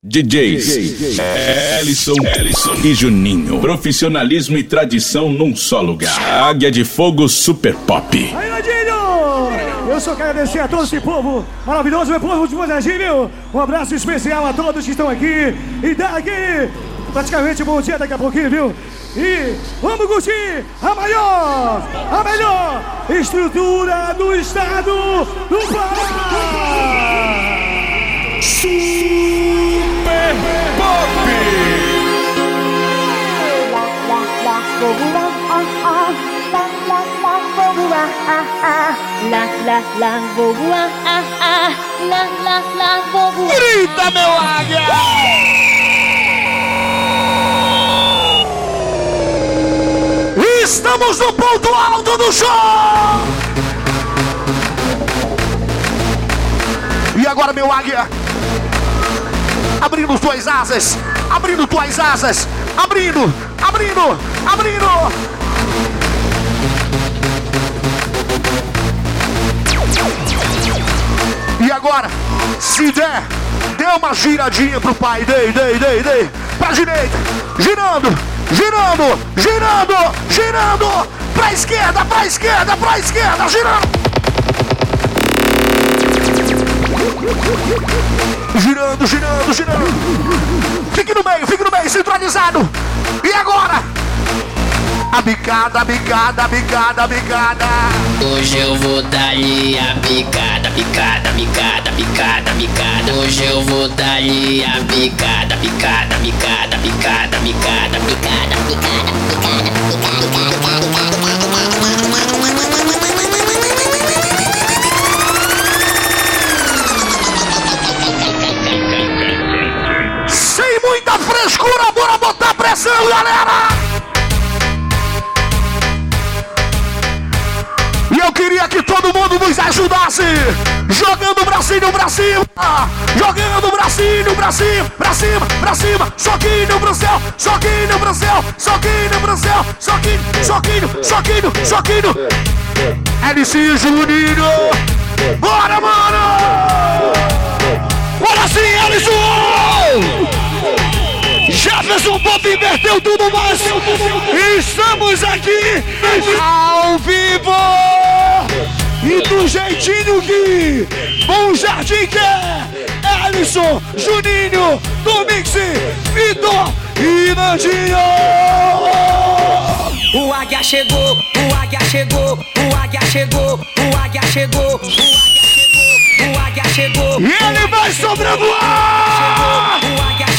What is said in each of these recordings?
DJs Ellison, Ellison e Juninho. Profissionalismo e tradição num só lugar. Águia de Fogo Super Pop. Aí, Ladinho! Eu só quero agradecer a todo esse povo maravilhoso, meu povo de viu? Um abraço especial a todos que estão aqui. E daqui, praticamente bom dia daqui a pouquinho, viu? E vamos curtir a maior, a melhor estrutura do estado do Pará! Pop! Grita, meu águia! Estamos no ponto alto do show! E agora, meu águia, abrindo tuas asas, abrindo tuas asas, abrindo, abrindo, abrindo. E agora, se der, dê uma giradinha pro pai, dei, dei, dei, dei, pra direita, girando, girando, girando, girando, pra esquerda, pra esquerda, pra esquerda, girando. Girando, girando, girando. Fique no meio, fique no meio, centralizado. E agora? A bicada, a bicada, a bicada, a bicada. Hoje eu vou dar-lhe a picada, picada, picada, picada, picada. Hoje eu vou dar-lhe a picada, picada, picada, picada, picada, picada, picada, picada, picada, picada, pressão, galera! E eu queria que todo mundo nos ajudasse, jogando o bracinho pra cima, jogando o bracinho pra cima, pra cima, pra cima, soquinho pro céu, soquinho pro céu, soquinho pro céu, soquinho, soquinho, soquinho, soquinho. LC Juninho, bora, mano! Bora sim, Alisson! Jefferson Pop inverteu tudo mais. Estamos aqui ao vivo e do jeitinho que Bom Jardim quer. Alisson, Juninho, Domix, Vitor e Nandinho. O águia chegou, o águia chegou, o águia chegou, o águia chegou, o águia chegou, o águia chegou. E ele vai sobrevoar.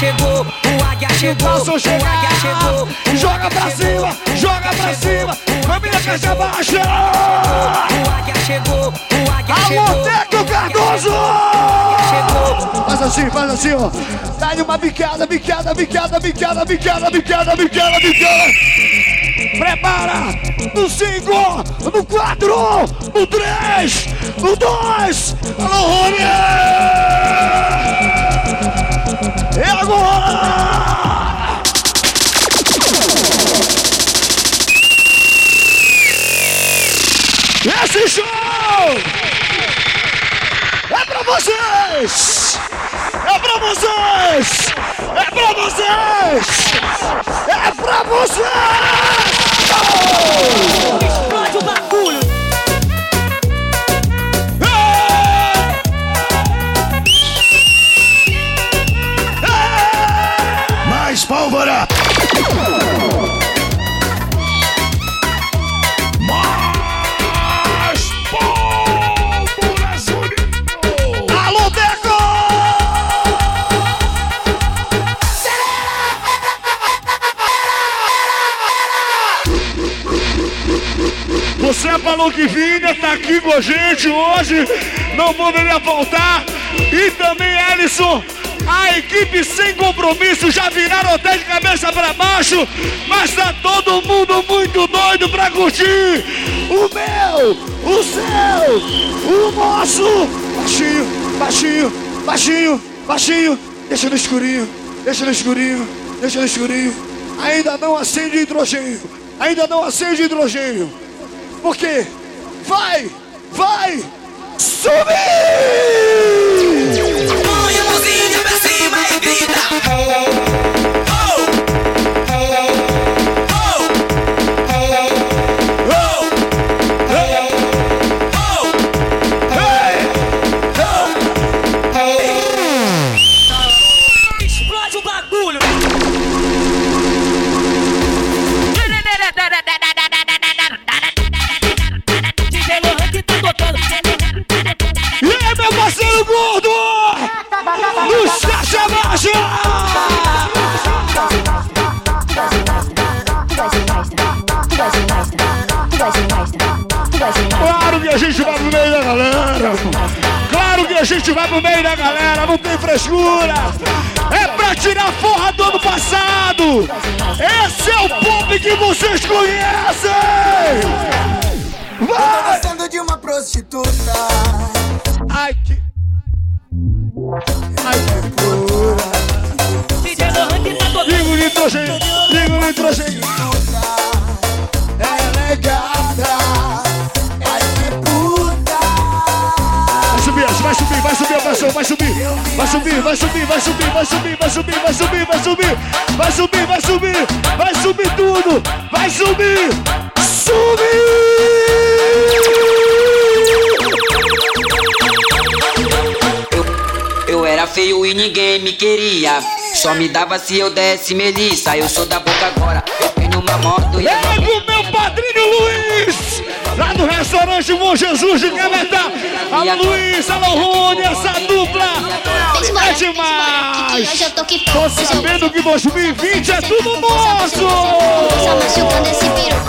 Chegou, o águia chegou, Posso o águia chegou. Joga pra cima, joga pra cima. Família Caixa Baixa. O águia chegou, o águia Alô, chegou. Teco Cardoso! Chegou. Faz assim, faz assim, ó. Dá-lhe uma bicada, bicada, bicada, bicada, bicada, bicada, bicada, bicada. Prepara! No 5, no 4, no 3, no 2. Alô, Rony! É agora! Esse show é pra vocês! É pra vocês! É pra vocês! É pra vocês! Explode o pólvora! Mais pólvora, Juninho! Alô! Você falou que vinha, tá aqui com a gente hoje, não poderia faltar. E também, Ellison, a equipe sem compromisso já viraram até de cabeça pra baixo, mas tá todo mundo muito doido pra curtir o meu, o seu, o nosso. Baixinho, baixinho, baixinho, baixinho, deixa no escurinho, deixa no escurinho, deixa no escurinho. Ainda não acende hidrogênio, ainda não acende hidrogênio. Por quê? Vai, vai, subir! hey. Galera. Claro que a gente vai pro meio da galera, não tem frescura. É pra tirar forra do ano passado. Esse é o pop que vocês conhecem. Vai! Gostando de uma prostituta. Ai, que... Ai, que pura. DJ Lohan que tá tocando. Liga o nitrogênio, liga o nitrogênio. Vai subir, vai subir, vai subir, vai subir, vai subir, vai subir, vai subir, vai subir, vai subir, vai subir, vai subir, vai tudo, vai subir, subir. Eu era feio e ninguém me queria. Só me dava se eu desse melissa. Eu sou da boca agora. Eu tenho uma moto e É pro meu padrinho Luiz, restaurante Bom Jesus de Cametá. Alô Luiz, alô Rony, essa dupla é demais. Tô sabendo que 2020 é tudo nosso. Só machucando esse piru.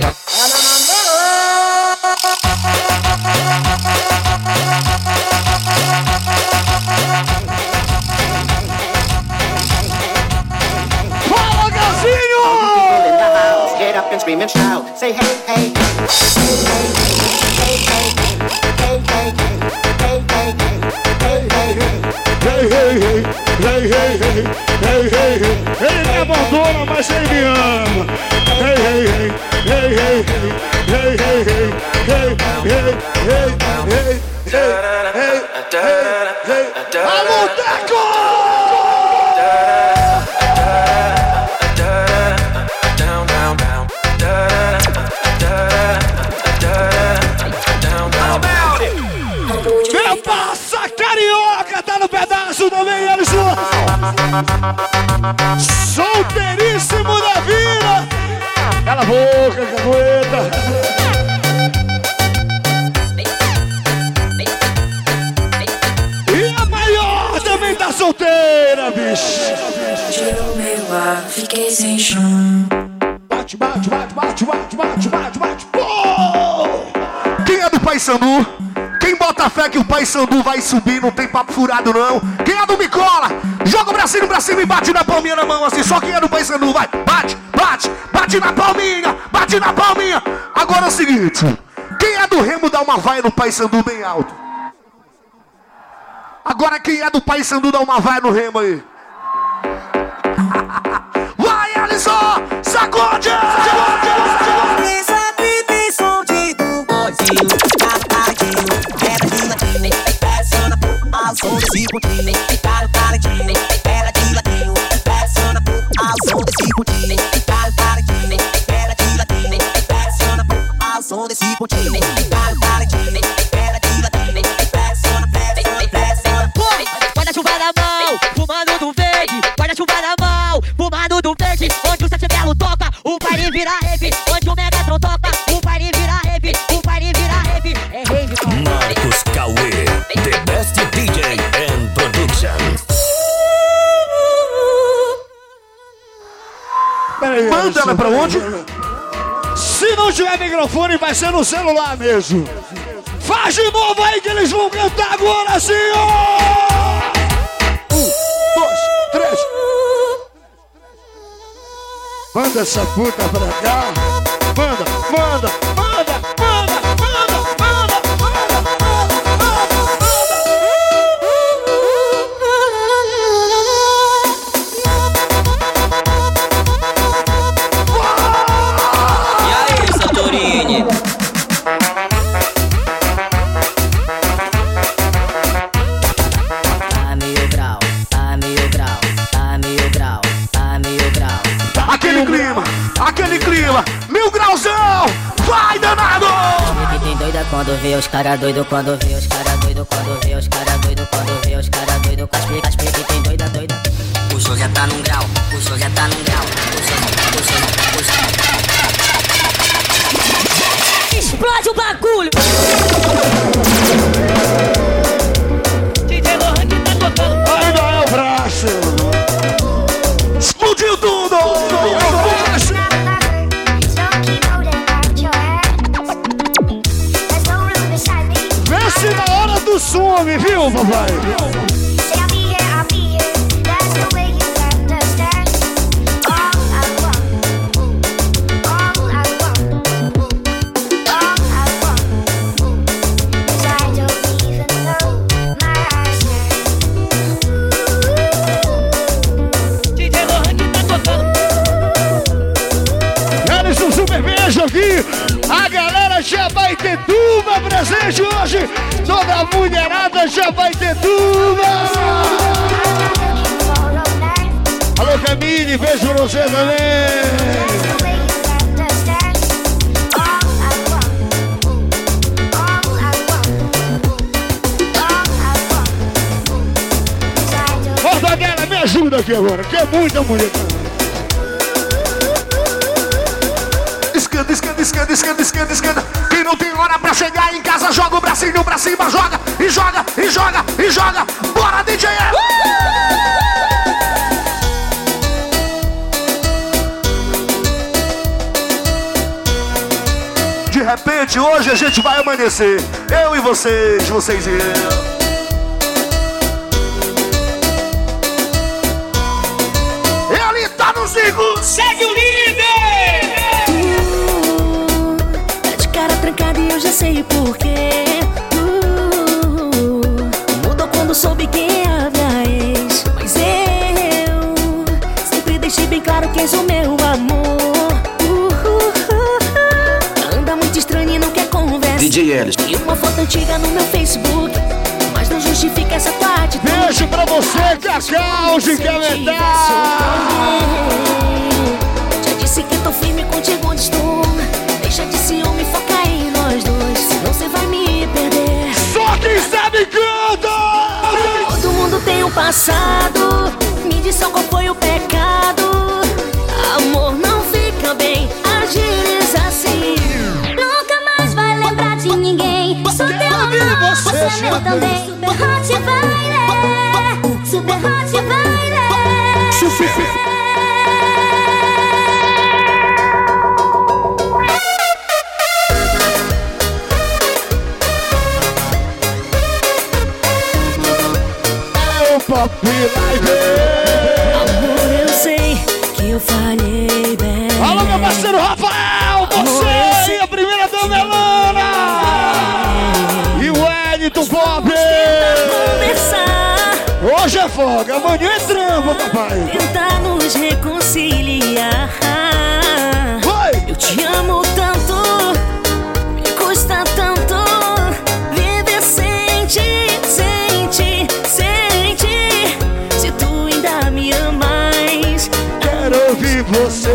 Fala, hey, hey, hey, hey, hey. Ele me abandona, mas ele me ama. Hey, hey, hey, hey, hey, hey, hey, hey, hey, hey, hey, hey, Solteiríssimo da vida. Cala a boca, cagueta. E a maior também tá solteira, bicho. Tirou meu ar, fiquei sem chão. Bate, bate, bate, bate, bate, bate, bate, bate. Pô! Quem é do Paysandu? Quem bota fé que o Paysandu vai subir, não tem papo furado não. Quem é do Bicola? Joga o bracinho pra cima e bate na palminha na mão assim. Só quem é do Paysandu, vai. Bate, bate, bate na palminha, bate na palminha. Agora é o seguinte. Quem é do Remo dá uma vaia no Paysandu bem alto. Agora quem é do Paysandu dá uma vaia no Remo aí. Vai, Alisson! Sacode! Fumando do Manda ela pra onde? Não tiver microfone, vai ser no celular mesmo. Faz de novo aí que eles vão cantar agora ó! Um, dois, três. Manda essa puta pra cá. Cara doido, quando vê os cara doido, quando vê os cara doido, quando vê os cara doido, com as pica, as pica, tem doida, doida. O show já tá num grau, o show já tá num grau. O show, o show, o show. Explode o bagulho! Super Beijo aqui. A galera já vai ter tuba presente hoje. Toda mulherada já vai ter tuba. Alô, Camille, beijo pra você também. Daniela, me ajuda aqui agora, que é muita mulher. Esquerda, esquerda, esquerda, esquerda, esquerda, esquerda. Quem não tem hora pra chegar em casa, joga o bracinho pra cima, joga, e joga, e joga, e joga. Bora, DJ! De repente, hoje a gente vai amanhecer. Eu e vocês, vocês e eu. Ele tá. Segue o líder! Eu já sei porquê. Uh, mudou quando soube quem é a minha ex. Mas eu sempre deixei bem claro que és o meu amor. Uh, uh, uh, anda muito estranho e não quer conversa. DJ Ellis. E uma foto antiga no meu Facebook. Mas não justifica essa atitude. Beijo pra você, Cacau, de Já disse que tô firme contigo onde estou. Deixa de ciúme, foca em nós dois. Senão você vai me perder. Só quem sabe canta! Todo mundo tem um passado. Me diz só qual foi o pecado. Amor não fica bem. Agires assim. Nunca mais vai lembrar de ninguém. Sou teu amor, você é meu também. Super Hot Baile, Super Hot Baile. Amor, eu sei que eu falhei bem. Alô, meu parceiro Rafael! Você aí, a primeira da Melana! E o Pop! Conversar, Hoje é folga, amanhã é trampo, papai! tentar nos reconciliar. Vai! Eu te amo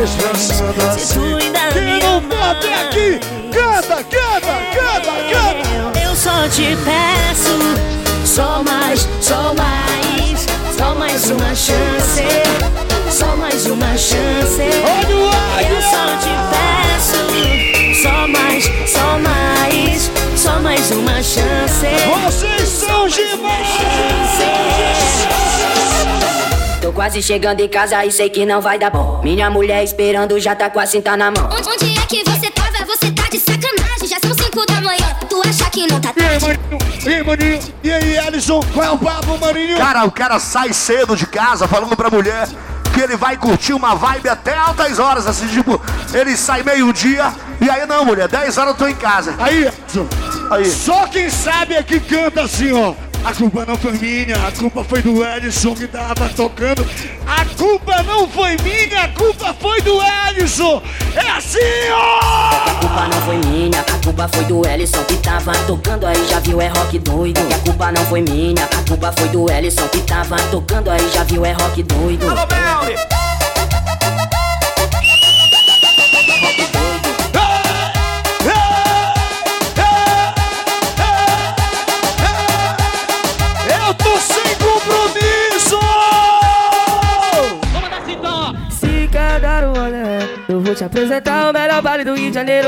se tu ainda Quem não amas. bate aqui, canta, canta, canta, canta! Eu só te peço, só mais, só mais, só mais uma chance, só mais uma chance. Olha o águia! Eu só te peço, só mais, só mais, só mais uma chance. Vocês são demais! Tô quase chegando em casa e sei que não vai dar bom. Minha mulher esperando já tá com a cinta na mão. Onde, onde é que você tava? Você tá de sacanagem. Já são cinco da manhã. Tu acha que não tá E aí, tarde? maninho? E aí, maninho? E aí, Alisson? Qual é o papo, maninho? Cara, o cara sai cedo de casa falando pra mulher que ele vai curtir uma vibe até altas horas, assim, tipo, ele sai meio-dia e aí, não, mulher, 10 horas eu tô em casa. Aí, Alisson, aí. Só quem sabe é que canta assim, ó. A culpa não foi minha, a culpa foi do Ellison que tava tocando. A culpa não foi minha, a culpa foi do Ellison. É assim, ó! A culpa não foi minha, a culpa foi do Ellison que tava tocando aí, já viu, é rock doido. E a culpa não foi minha, a culpa foi do Ellison que tava tocando aí, já viu, é rock doido. Alô, Belly! Te apresentar o melhor baile do Rio de Janeiro.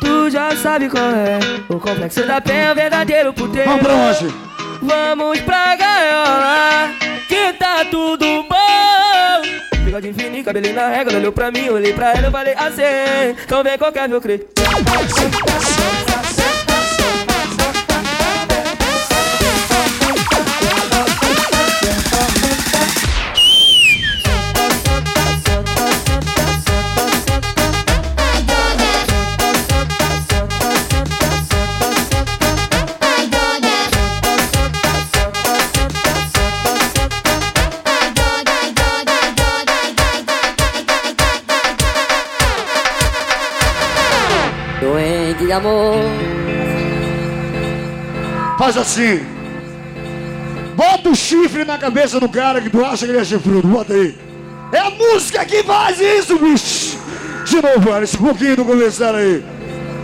Tu já sabe qual é. O complexo da penha é o verdadeiro puteiro. Vamos pra onde? Vamos pra gaiola, que tá tudo bom. Bigode fininho, cabelinho na régua, olhou pra mim, olhei pra ela, eu falei assim. Então vem qualquer meu crer. Amor. Faz assim. Bota o chifre na cabeça do cara que tu acha que ele é chifrudo. Bota aí. É a música que faz isso, bicho. De novo, Alisson, um pouquinho do começar aí.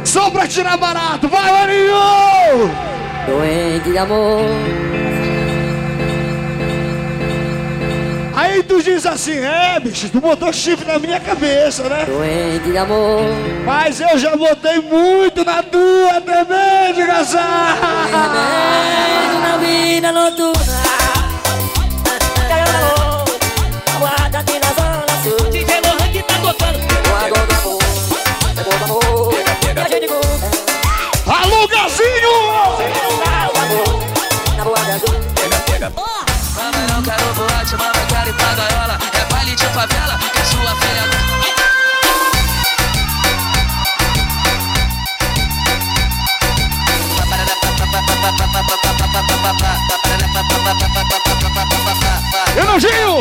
Só pra tirar barato. Vai, Marinho! Doente de amor. Aí tu diz assim, é, bicho, tu botou chifre na minha cabeça, né? Doente de amor. Mas eu já botei muito na tua também, desgraçado. Remédio na vida noturna. Guarda aqui na zona sul. DJ Lohan que tá tocando. Guarda do amor. É bom do amor. Pega, pega. Alô, Gazinho! Na boa da azul. Mama, De favela, é sua filha. Elogio!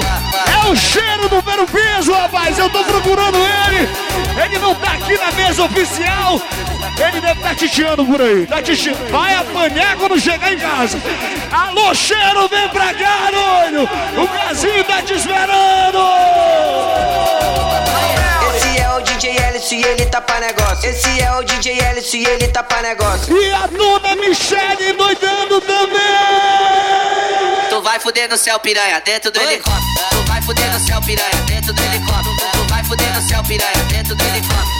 É o cheiro do Vero Peso, rapaz! Eu tô procurando ele! Ele não tá aqui na mesa oficial! Ele deve estar tá titiando por aí. Tá titiando. Vai apanhar quando chegar em casa. Alô, cheiro, vem pra cá, doido! O Brasil tá te esperando! Esse é o DJ Ellison e ele tá pra negócio. Esse é o DJ Ellison e ele tá pra negócio. E a dona Michelle doidando também! Tu vai fuder no céu, piranha, dentro do helicóptero. Tu vai fuder no céu, piranha, dentro do helicóptero. Tu vai fuder no céu, piranha, dentro do helicóptero.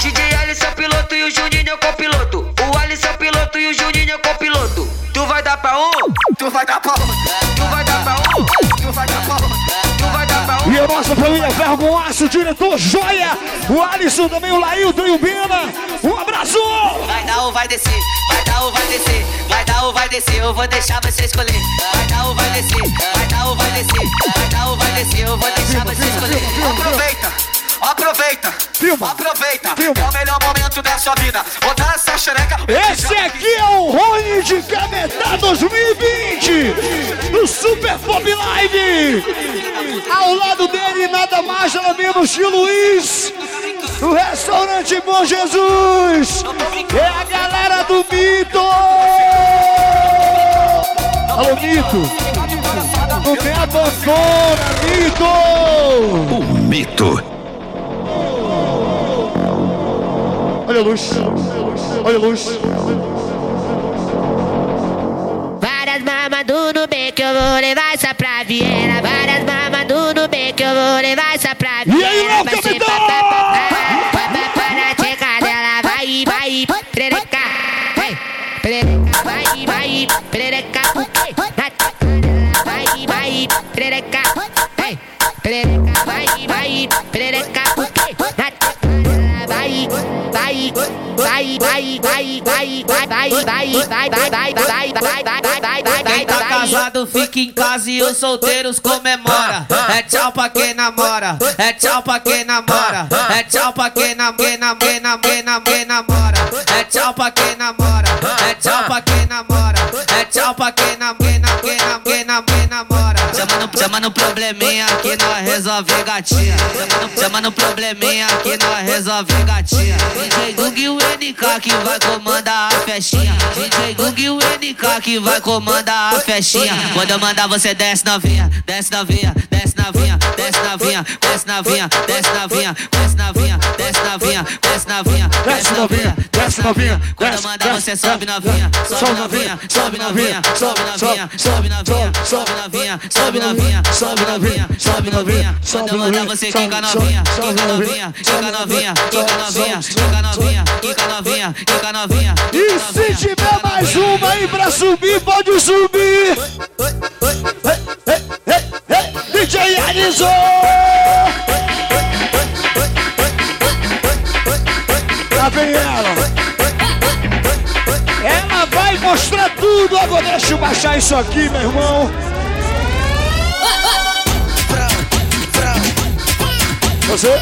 É o copiloto. O Alisson é o piloto e o Juninho é o copiloto. Tu vai dar pra um? Tu vai dar pra outro. Tu vai dar pra um? Tu vai dar pra outro. Tu vai dar pra um? E a nossa família Ferro com Aço, diretor Joia, o Alisson também, o Lailton e o Bina. Um abraço! Vai dar ou vai descer, vai dar ou vai descer, vai dar ou vai descer, eu vou deixar você escolher. Vai dar ou vai descer, vai dar ou vai descer, vai dar ou vai descer, eu vou deixar você escolher. Aproveita, aproveita, aproveita, é o melhor momento da sua vida. Vou dar essa xereca. Esse aqui é o Rony de Cametá 2020 do Super Pop Live. Ao lado dele, nada mais, nada menos que o Luiz, do restaurante Bom Jesus. É a galera do Mito. Alô, Mito. Não me abandona, Mito. O mito. Olha a luz. Olha a luz. Várias mamas do Nubank, eu vou levar essa pra Viena. Várias mamas do Nubank, eu vou levar essa pra Viena. E aí, meu Vai capitão? na tcheca dela. Vai, vai, perereca. Vai, perereca, vai, vai, perereca. Vai, vai, perereca. Vai, perereca, vai, vai, perereca. Vai, vai, vai, vai, vai, vai, vai, vai, vai, vai, vai, vai, vai, vai, vai, Quem tá casado fica em casa e os solteiros comemora. É tchau pra quem namora, é tchau pra quem namora, é tchau pra quem nam- quem nam- quem nam- quem nam- quem namora, é tchau pra quem namora, é tchau pra quem namora, é tchau pra quem nam- quem nam- quem nam- quem nam- quem namora. Chama no probleminha que nós resolve gatinha. Chama no probleminha que nós resolve gatinha. DJ Gug e o NK que vai comandar a festinha. DJ Gug e o NK que vai comandar a festinha. Quando eu mandar você desce na vinha, desce na vinha, desce na vinha, desce na vinha, desce na vinha, desce na vinha, desce novinha, desce novinha desce novinha, desce novinha, desce novinha. Quando mandar você sobe novinha, sobe novinha, sobe novinha, sobe novinha, sobe novinha, sobe novinha, sobe novinha, sobe novinha, sobe novinha. Quando mandar você quica novinha, quica novinha, quica novinha, quica novinha, quica novinha, quica novinha, quica novinha. E se tiver mais uma aí pra subir, pode subir. DJ Alisson! Lá vem ela. Ela vai mostrar tudo. Agora deixa eu baixar isso aqui, meu irmão. Você?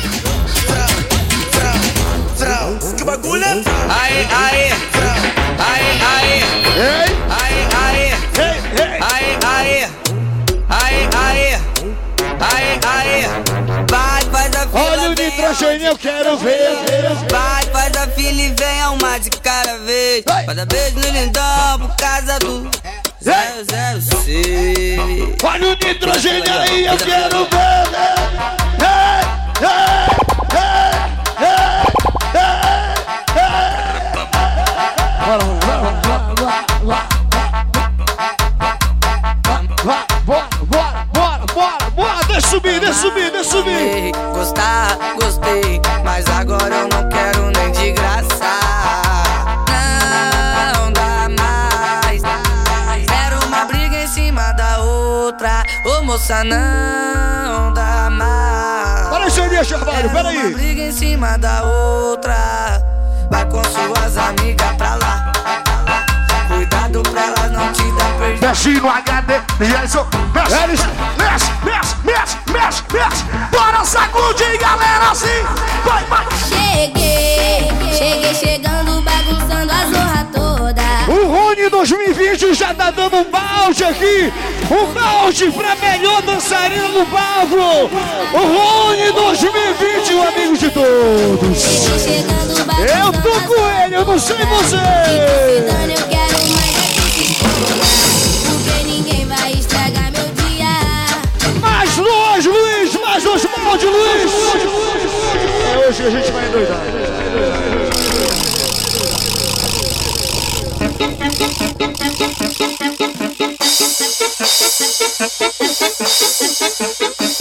Que bagulho é? Aê, aê, aê, nitrogênio, eu quero ver. Vai, faz a fila e vem uma de cada vez. Cada beijo no lindão por causa do 006. Olha o nitrogênio aí, eu quero ver. Bora, bora, subir, deixa subir, deixa subir. Gostar, gostei, mas agora eu não quero nem de graça. Não dá mais. Era uma briga em cima da outra. Ô moça, não dá mais. Isso aí, Charvalho, Uma peraí. briga em cima da outra. Vai com suas amigas pra lá. Mexe no HD, Jason, mexe, mexe, mexe, mexe, mexe, mexe. Bora sacudir, galera, assim. Vai, vai. Cheguei, cheguei chegando, bagunçando a zorra toda. O Rony 2020 já tá dando um balde aqui. Um balde pra melhor dançarina do Pablo. O Rony 2020, o amigo de todos. Cheguei chegando, Eu tô com ele, eu não sei você. Que a gente vai endoidar.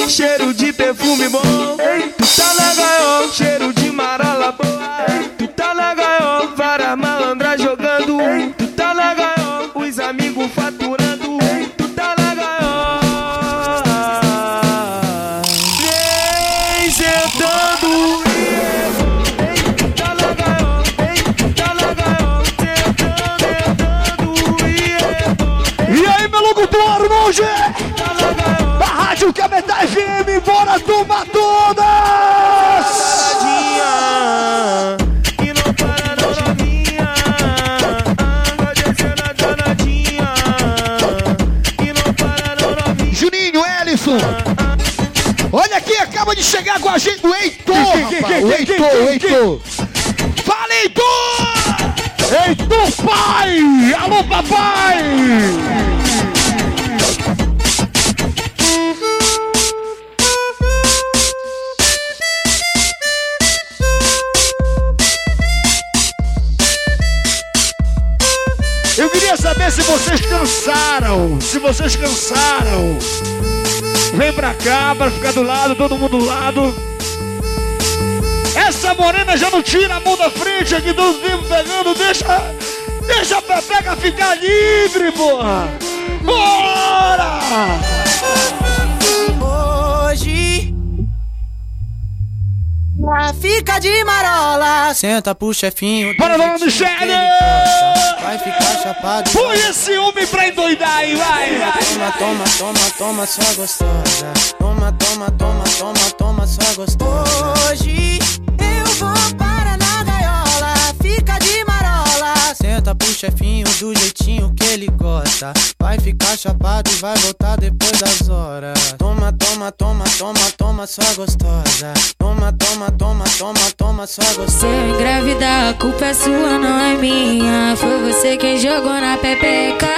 Cheiro de perfume bom, tu tá na gaiola. Cheiro de marola boa, tu O Heitor, o Heitor! Fala, Heitor! Heitor, pai! Alô, papai! Eu queria saber se vocês cansaram. Se vocês cansaram. Vem pra cá pra ficar do lado, todo mundo do lado. Essa morena já não tira a mão da frente aqui, todos vivos pegando. Deixa, deixa a Pepeca ficar livre, porra. Bora! Hoje fica de marola. Senta pro chefinho. Bora, dona Michele! Vai ficar chapado. Põe esse homem pra endoidar aí, vai, vai. Toma, toma, toma, toma, só gostosa. Toma, toma, toma, toma, toma, só gostosa. Hoje apresenta pro chefinho do jeitinho que ele gosta. Vai ficar chapado e vai voltar depois das horas. Toma, toma, toma, toma, toma, só gostosa. Toma, toma, toma, toma, toma, só gostosa. Se eu engravidar, a culpa é sua, não é minha. Foi você quem jogou na pepeca.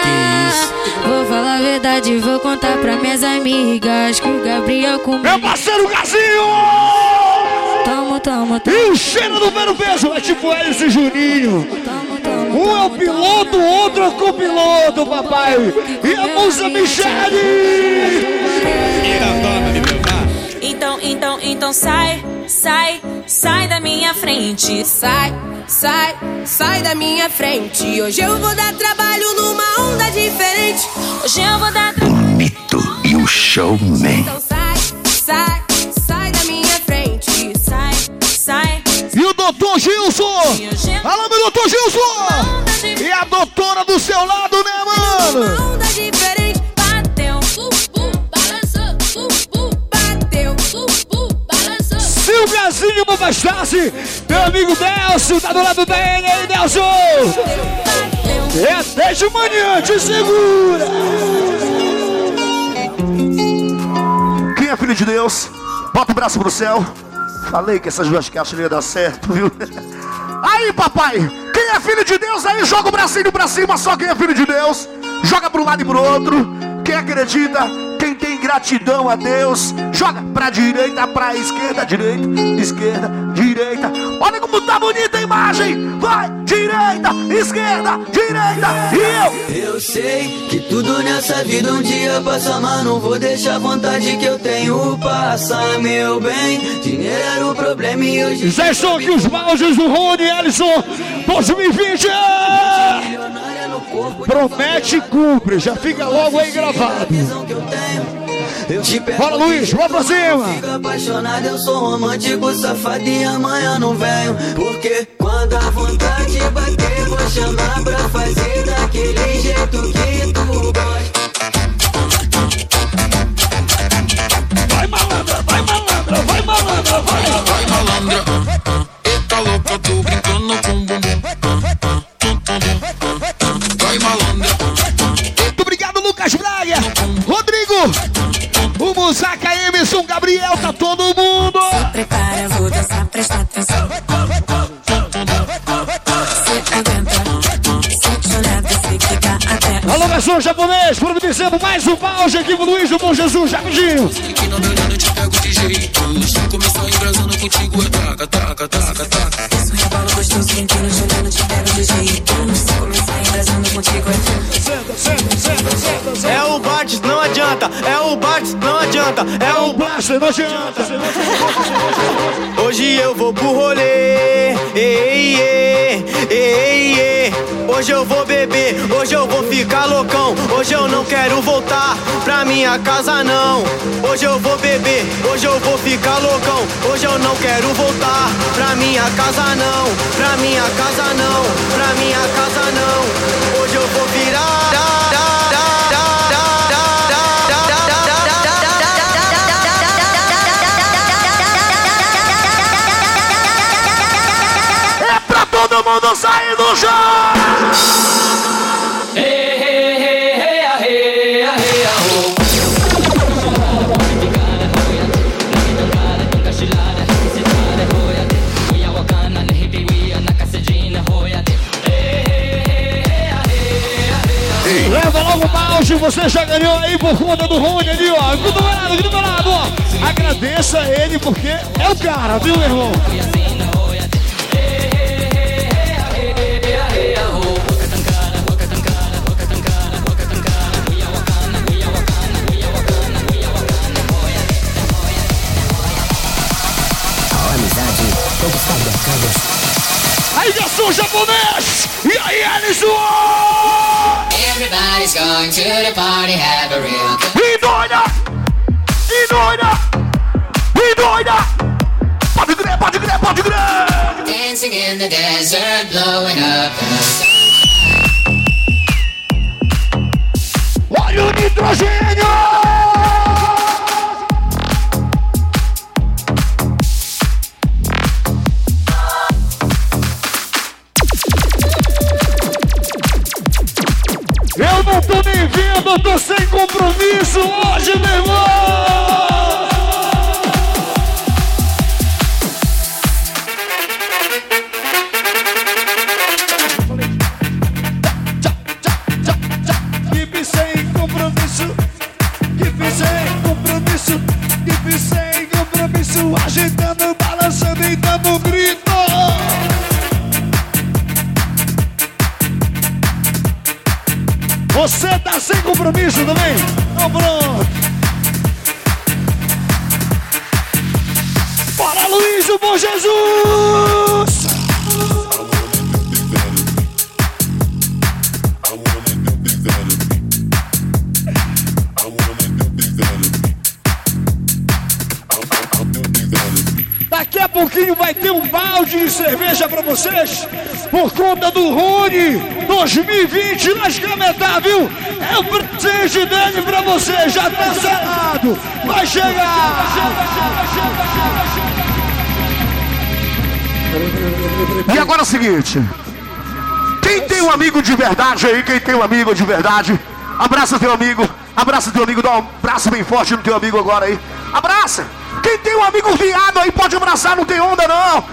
Vou falar a verdade, vou contar pra minhas amigas que o Gabriel comigo. Meu parceiro Gazinho! Tamo, tamo, tamo. E o cheiro do mero peso é tipo Alice e Juninho. Um é o piloto, o outro é o copiloto, papai. E a musa Michele! Então, então, então sai, sai, sai da minha frente. Sai, sai, sai da minha frente. Hoje eu vou dar trabalho numa onda diferente. Hoje eu vou dar trabalho. Mito e o showman. Doutor Gilson! Alô, meu doutor Gilson! E a doutora do seu lado, né, mano? Balançou. Silviazinho Bobastasse, meu amigo Delcio, tá do lado dele aí, Delcio! É até de manhã, te segura! Quem é filho de Deus? Bota o braço pro céu. Falei que essas duas caixas não iam dar certo, viu? Aí, papai, quem é filho de Deus aí, joga o bracinho pra cima, só quem é filho de Deus. Joga pro lado e pro outro. Quem acredita, gratidão a Deus, joga pra direita, pra esquerda, direita, esquerda, direita. Olha como tá bonita a imagem. Vai, direita, esquerda, direita e eu. Eu sei que tudo nessa vida um dia passa, mas não vou deixar a vontade que eu tenho passar, meu bem. Dinheiro era o problema e hoje. Já estou aqui os baldes do Rony Ellison 2020. Promete e cumpre, já fica logo aí gravado. Bora Luiz, bora pra cima! Fico apaixonado, eu sou romântico, safado e amanhã não venho. Porque quando a vontade bater, vou chamar pra fazer daquele jeito que tu gosta. Vai malandra, vai malandra, vai malandra, vai, vai malandra. Eita louca, tô brincando o Musaca, Emerson, Gabriel, tá todo mundo. Prepara, vou dançar, presta atenção. Se aguenta, se chorar, você fica até. Alô, garçom japonês, providenciando mais um balde aqui pro Luiz do Bom Jesus, rapidinho. Que não me olhando, te pego de jeito. Se começar embrasando contigo, é taca, taca, taca, taca. Isso rebalo gostoso, quentino, Juliano, te pego de jeito. Se começar embrasando contigo, é senta, senta, senta. É o Bart, não adianta. É o Bart, não adianta. É o Blaster, não adianta. Hoje eu vou pro rolê. Ei, ei, ei, ei. Hoje eu vou beber, hoje eu vou ficar loucão. Hoje eu não quero voltar pra minha casa, não. Hoje eu vou beber, hoje eu vou ficar loucão. Hoje eu não quero voltar pra minha casa, não. Pra minha casa, não. Pra minha casa, não. Hoje eu vou mundo sair do chão! Leva logo o balde, você já ganhou aí por conta do Rony ali, ó. Aqui do meu lado, aqui do meu lado, ó. Agradeça ele porque é o cara, viu, meu irmão? Aí, garçom japonês! E aí, Alisson? Everybody's going to the party, have a real E doida! E doida! E doida! Pode crer, pode crer, pode crer! dancing in the desert, blowing up the sun. Olha o nitrogênio! dia, tô sem compromisso. Hoje, meu irmão. Seguinte. Quem tem um amigo de verdade aí, quem tem um amigo de verdade, abraça teu amigo, abraça teu amigo, dá um abraço bem forte no teu amigo agora aí. Abraça! Quem tem um amigo viado aí pode abraçar, não tem onda não.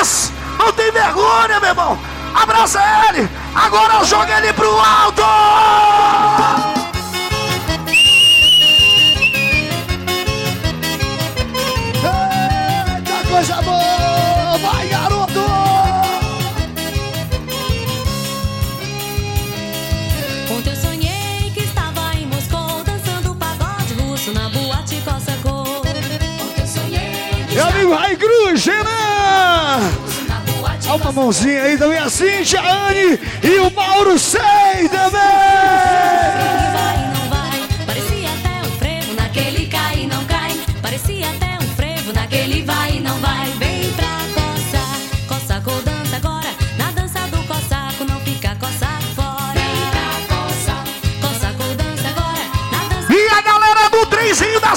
Isso! Não tem vergonha, meu irmão. Abraça ele! Agora joga ele pro alto! Renan! Dá uma mãozinha aí também, a Cintia, a Anne e o Mauro Sei também!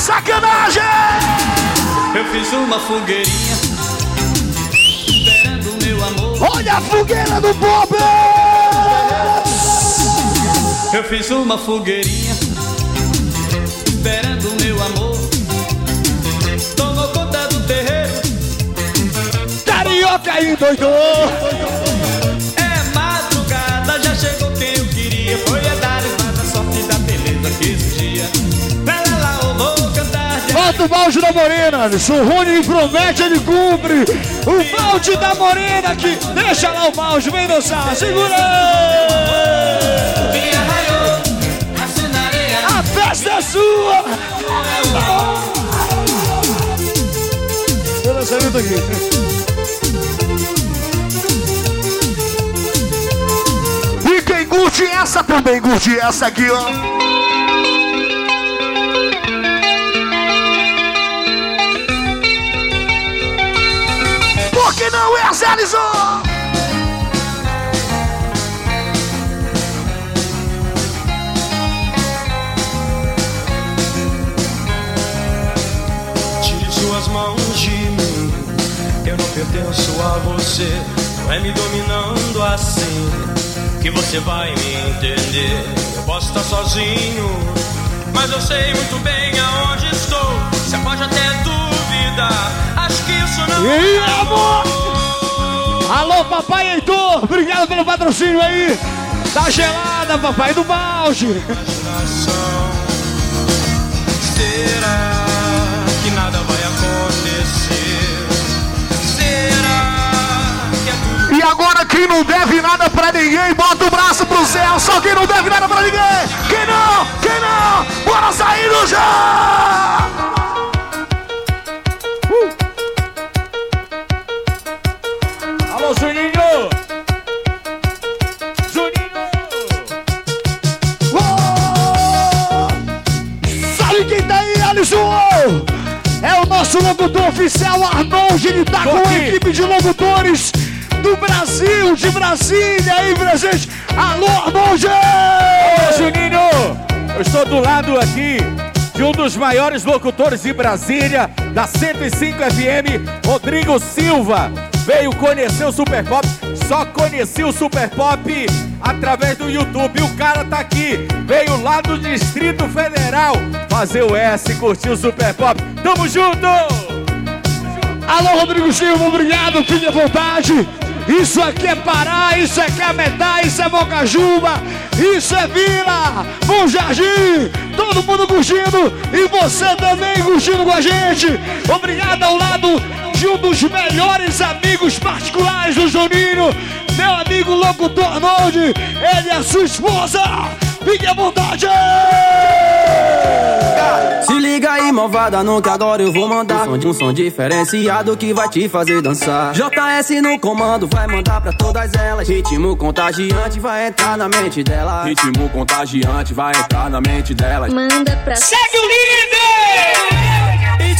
Sacanagem! Eu fiz uma fogueirinha Olha a fogueira do Bob! Eu fiz uma fogueirinha Esperando o meu amor Tomou conta do terreiro Carioca aí, doido! Bota o balde da morena. O Rony promete, ele cumpre. O balde da morena que. Deixa lá o balde, vem dançar, segura! A festa é sua! Meu lançamento aqui. Curte essa também curte essa aqui, ó. Alisson? Tire suas mãos de mim. Eu não pertenço a você. Não é me dominando assim que você vai me entender. Eu posso estar sozinho, mas eu sei muito bem aonde estou. Você pode até duvidar. Acho que isso não E é amor? Alô, papai Heitor, obrigado pelo patrocínio aí. Tá gelada, papai do balde. Será que nada vai acontecer? Será que é tudo? E agora quem não deve nada pra ninguém, bota o braço pro céu. Só quem não deve nada pra ninguém. Quem não? Quem não? Bora sair no já! Oficial, Arnold. Ele tá com a equipe de locutores do Brasil, de Brasília aí presente. Alô, Arnold! Ô, Juninho, eu estou do lado aqui de um dos maiores locutores de Brasília, da 105 FM, Rodrigo Silva. Veio conhecer o Super Pop. só conheci o Super Pop através do YouTube. O cara tá aqui, veio lá do Distrito Federal fazer o S, curtir o Super Pop. Tamo junto! Alô, Rodrigo Silva, obrigado, fique à vontade. Isso aqui é Pará, isso é Metá, isso é Bocajuba, isso é Vila, Bom Jardim, todo mundo curtindo e você também curtindo com a gente. Obrigado ao lado de um dos melhores amigos particulares do Juninho, meu amigo locutor Arnold, ele é sua esposa. Fique à vontade! Se liga aí, malvada, que agora eu vou mandar um som, um som diferenciado que vai te fazer dançar. JS no comando, vai mandar pra todas elas. Ritmo contagiante vai entrar na mente dela. Ritmo contagiante vai entrar na mente delas. Manda pra Segue o líder!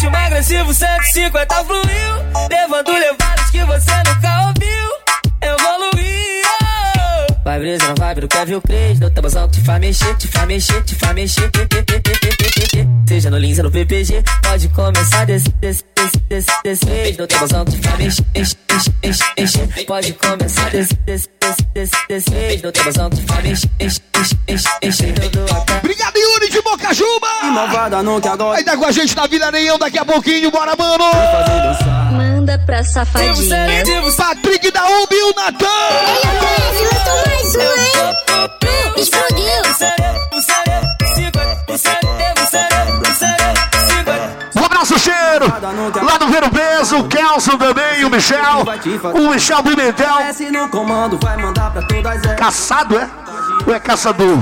Ritmo agressivo 150 fluiu Levando levadas que você nunca ouviu Vai brisa, não vai, não quer ver o Cres No tabuzão que te faz mexer, te faz mexer, te faz mexer. Seja no Lins ou no PPG Pode começar desse, desse, desse, desse, desse vez No tabuzão que te faz mexer, mexer, mexer, mexer. Pode começar desse, desse, que até Obrigado, Yuri de Bocajuba! E malvada, agora. Aí tá com a gente na Vila Areião daqui a pouquinho, bora, mano! Manda pra safadinha. Patrick da UB e o Natan! mais um, hein? Explodiu! Um abraço, cheiro! Lá do Vero Peso, o Kelson também, o Michel, o Michel Pimentel. Caçado, é? Ou é caçador?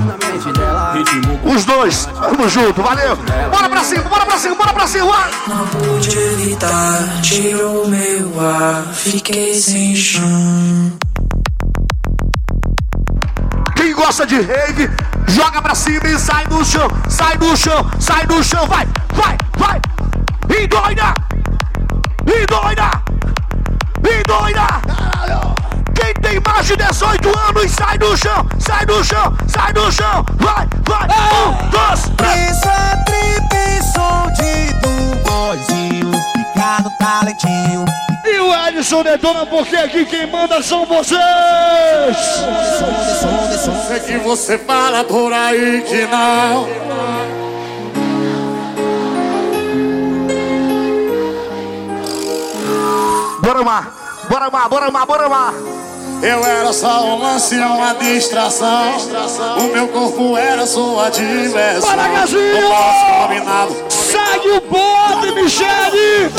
Os dois, tamo junto, valeu! Bora pra cima, bora pra cima, bora pra cima! Não pude evitar, tirou meu ar, fiquei sem chão. Quem gosta de rave, joga pra cima e sai do chão, sai do chão, sai do chão, vai, vai, vai! E doida! E doida! E doida! Quem tem mais de 18 anos, sai do chão, sai do chão, sai do chão, vai, vai! Um, dois, três! Essa trip som de do boizinho, no talentinho. E o Edson detona porque aqui quem manda são vocês! Sei que você fala por aí que não. Bora lá, bora lá, bora lá, bora lá! Eu era só um lance, uma distração. O meu corpo era sua diversão. Bora, Gazinho! Não posso combinado. Segue o bote, Michele!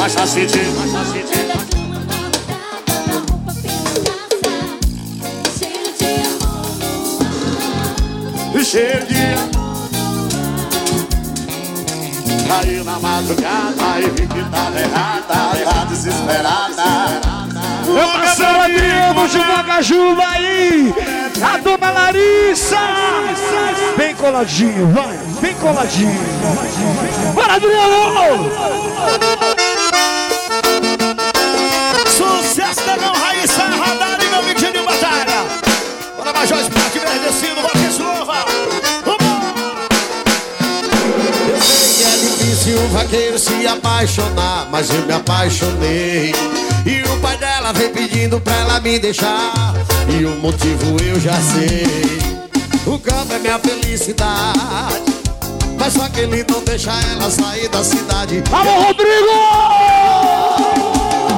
Mas tá sentindo, mas tá sentindo. E Caiu na madrugada e vi que tava errada, tá desesperada. Meu parceiro Adriano de Bocajuba aí! A dona Larissa! Bem coladinho, vai! Bem coladinho! Bora, Adriano! Vaqueiro se apaixonar, mas eu me apaixonei. E o pai dela vem pedindo pra ela me deixar. E o motivo eu já sei. O campo é minha felicidade. Mas só que ele não deixa ela sair da cidade. Alô, Rodrigo!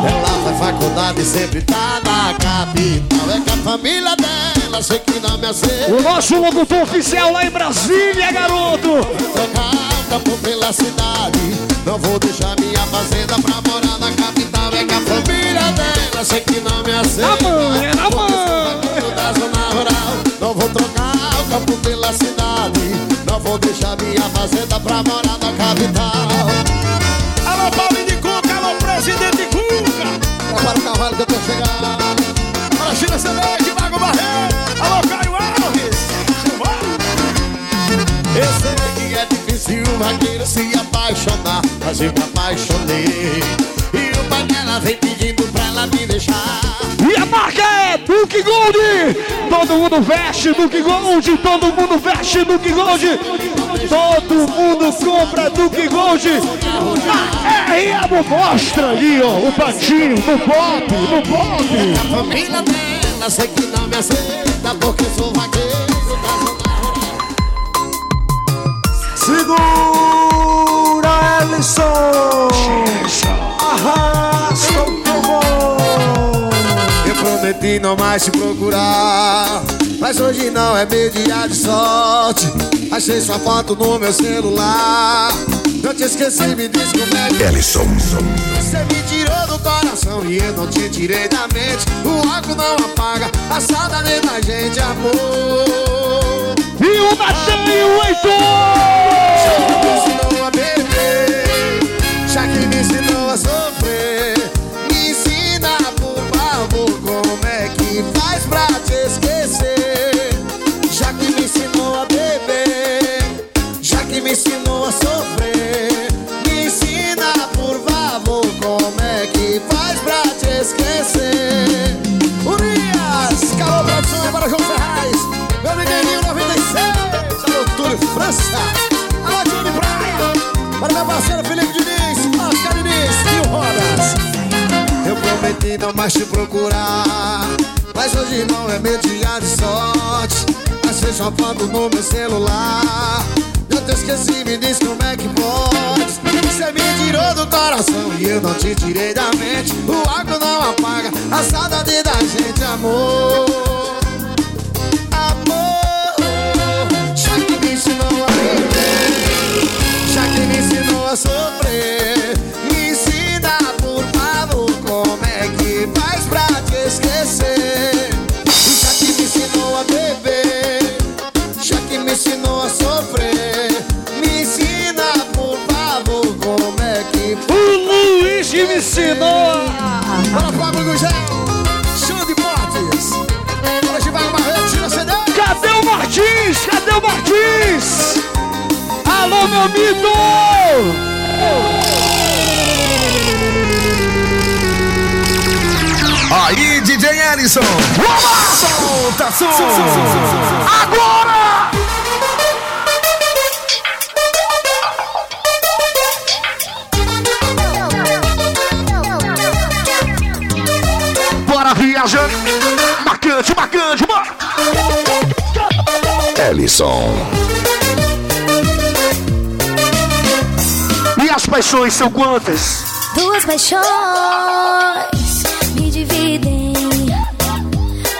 Ela faz faculdade e sempre tá na capital. É com a família dela, sei que não me aceita. O nosso locutor oficial lá em Brasília, garoto! Trocar campo pela cidade. Não vou deixar minha fazenda pra morar na capital. É que a família dela sei que não me aceita. Mãe, é vaqueiro da zona rural. Não vou trocar o campo pela cidade. Não vou deixar minha fazenda pra morar na capital. Alô, Paulinho de Cuca, alô, presidente Cuca! Prepara o cavalo que eu tô chegando. Para China Celeste, vaqueiro se apaixonar, mas eu me apaixonei. E o pai dela vem pedindo pra ela me deixar. E a marca é Duke Gold! Todo mundo veste Duke Gold! Todo mundo veste Duke Gold! todo mundo compra Duke Gold. A RM mostra ali, ó, o patinho, no pop, no pop. A família dela sei que não me aceita porque sou vaqueiro. Segura, Ellison. Arrasta o povão. Eu prometi não mais te procurar Mas hoje não é meu dia de sorte Achei sua foto no meu celular Não te esqueci, me diz como é que Ellison. Você me tirou do coração e eu não te tirei da mente O álcool não apaga a saudade da gente, amor E o Natan e o não mais te procurar. Mas hoje não é meu dia de sorte. Achei sua foto no meu celular. Eu te esqueci, me diz como é que pode. Você me tirou do coração e eu não te tirei da mente. O álcool não apaga a saudade da gente, amor. Amor Já que me ensinou a viver Já que me ensinou a sofrer esquecer Já que me ensinou a beber Já que me ensinou a sofrer Me ensina, por favor, como é que O Luiz me ensinou. Bora, Pablo Gugel Show de portes Hoje vai Barreto, tira CD Cadê o Martins? Cadê o Martins? Alô, meu mito! Aí, DJ Ellison. Solta som. Agora! Bora viajando! Marcante, marcante, bora! Ellison. E as paixões são quantas? Duas paixões dividem.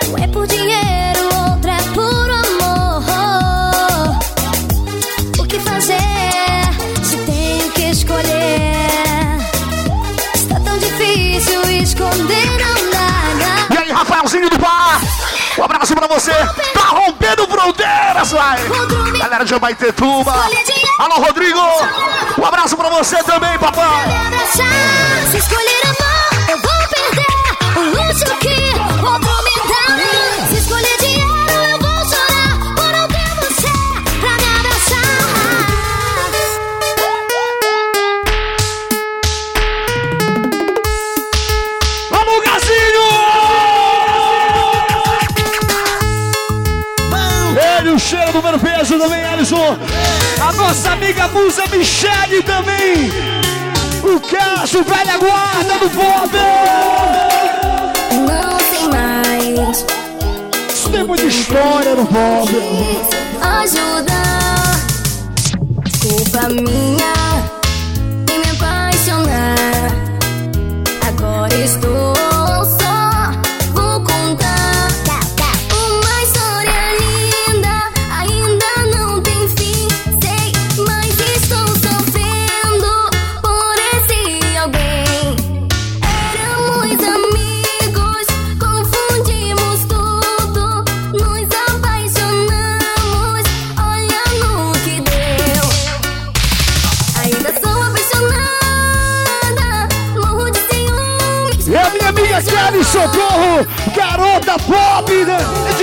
Um é por dinheiro, outra é por amor. O que fazer se tenho que escolher? Está tão difícil esconder, não dá. E aí, Rafaelzinho do Bar! Um abraço pra você! Tá rompendo fronteiras, vai! Galera de Abaitetuba! Alô, Rodrigo! Um abraço pra você também, papai! Se escolher amor, A nossa amiga musa Michele também. O Cássio, velha guarda do Bob. Não tem mais Isso tem muita história no Bob. ajuda. Culpa minha em me apaixonar. Agora estou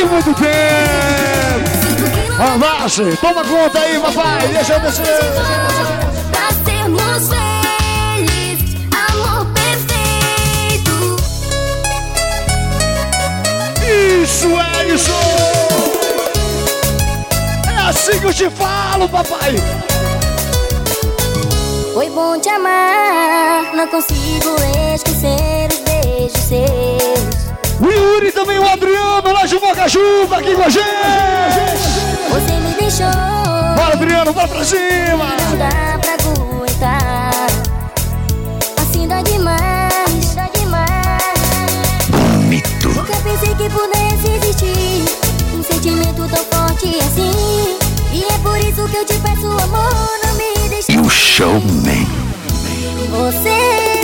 muito tempo. Avance, toma conta aí, papai. Deixa eu descer. Pra sermos felizes, amor perfeito. Isso, Ellison! É assim que eu te falo, papai. Foi bom te amar, não consigo esquecer os beijos seus. O Yuri também, o Adriano, lá de Bocajuba, aqui com a gente. Você me deixou. Bora, Adriano, bora pra cima. Não dá pra aguentar. Assim dá demais, dá demais. Mito. Nunca pensei que pudesse existir um sentimento tão forte assim. E é por isso que eu te peço, amor, não me deixe. E o showman. Você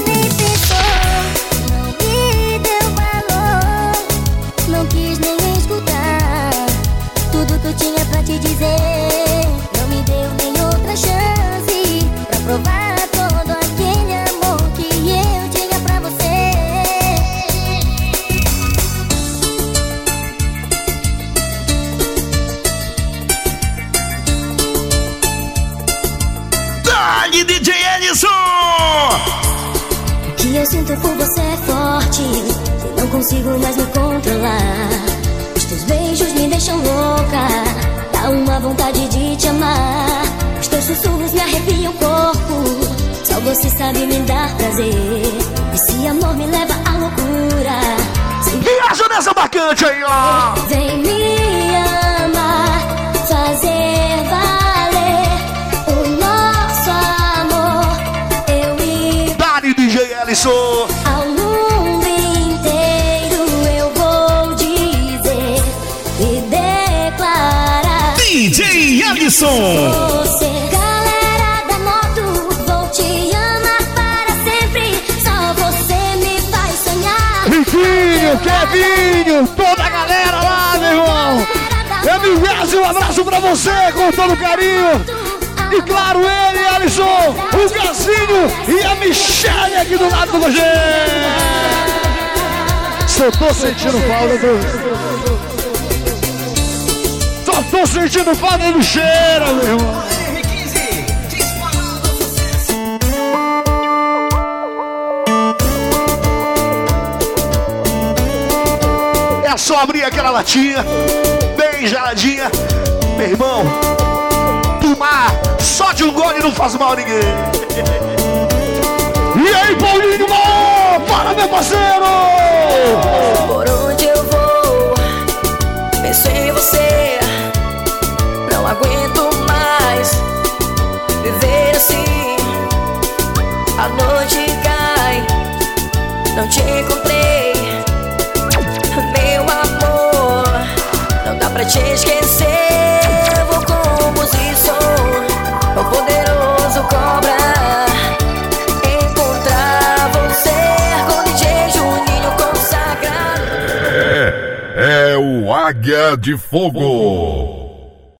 te dizer. Não me deu nem outra chance pra provar todo aquele amor que eu tinha pra você. Dali, DJ Ellison! O que eu sinto por você é forte. Não consigo mais me controlar. Os teus beijos me deixam louca. Uma vontade de te amar. Os teus sussurros me arrepiam o corpo. Só você sabe me dar prazer. Esse amor me leva à loucura. Sem Viaja nessa bacante aí, ó! Vem me amar, fazer valer o nosso amor. Eu e Dali, DJ Ellison! DJ Ellison! Você, galera da moto, vou te amar para sempre. Só você me faz sonhar. Kevinho, toda a galera lá, meu irmão! MVS, um abraço pra você, com todo carinho! E claro, ele, Alisson, o Gazinho e a Michelle aqui do lado com a gente! Só tô sentindo falta do. Tô sentindo falta do cheiro, meu irmão! É só abrir aquela latinha, bem geladinha. Meu irmão, tomar só de um gole não faz mal a ninguém. E aí, Paulinho, Mó? Para, meu parceiro! Por onde eu vou, penso em você. Não aguento mais viver assim. A noite cai, não te encontrei. Meu amor, não dá pra te esquecer. Vou como se sou o poderoso cobra. Encontrar você com DJ Juninho consagrado. É, é o Águia de Fogo.